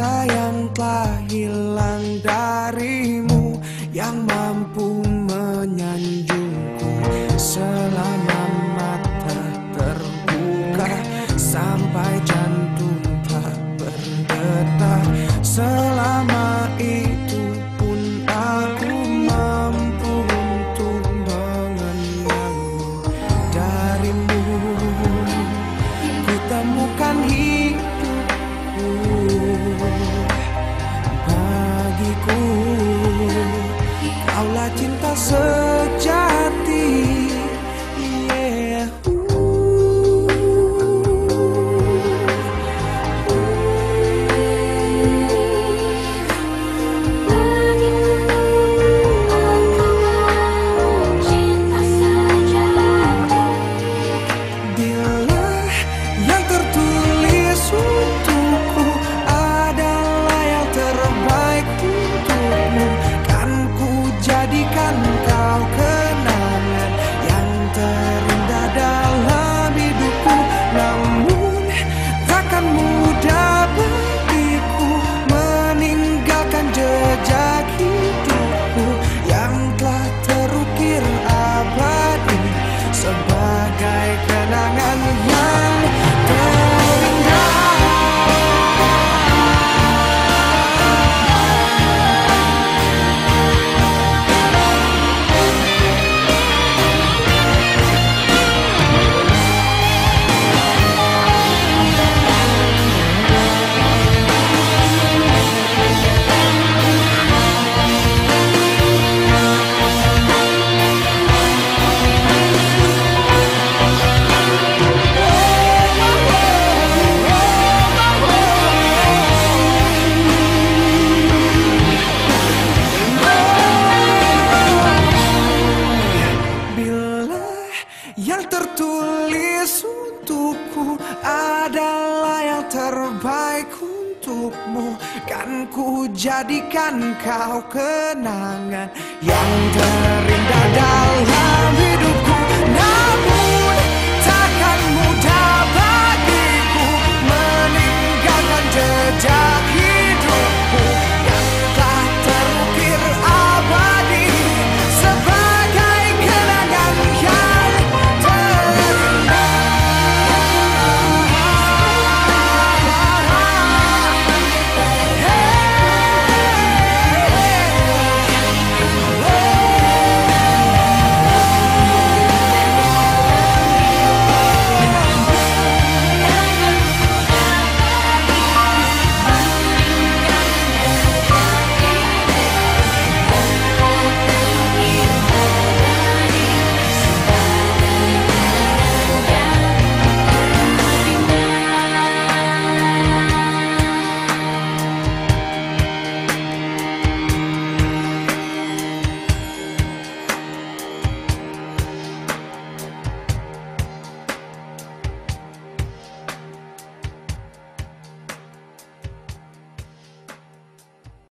cinta yang telah hilang darimu Yang mampu menyanjungku. yang tertulis untukku adalah yang terbaik untukmu. Kan ku jadikan kau kenangan yang terindah dalam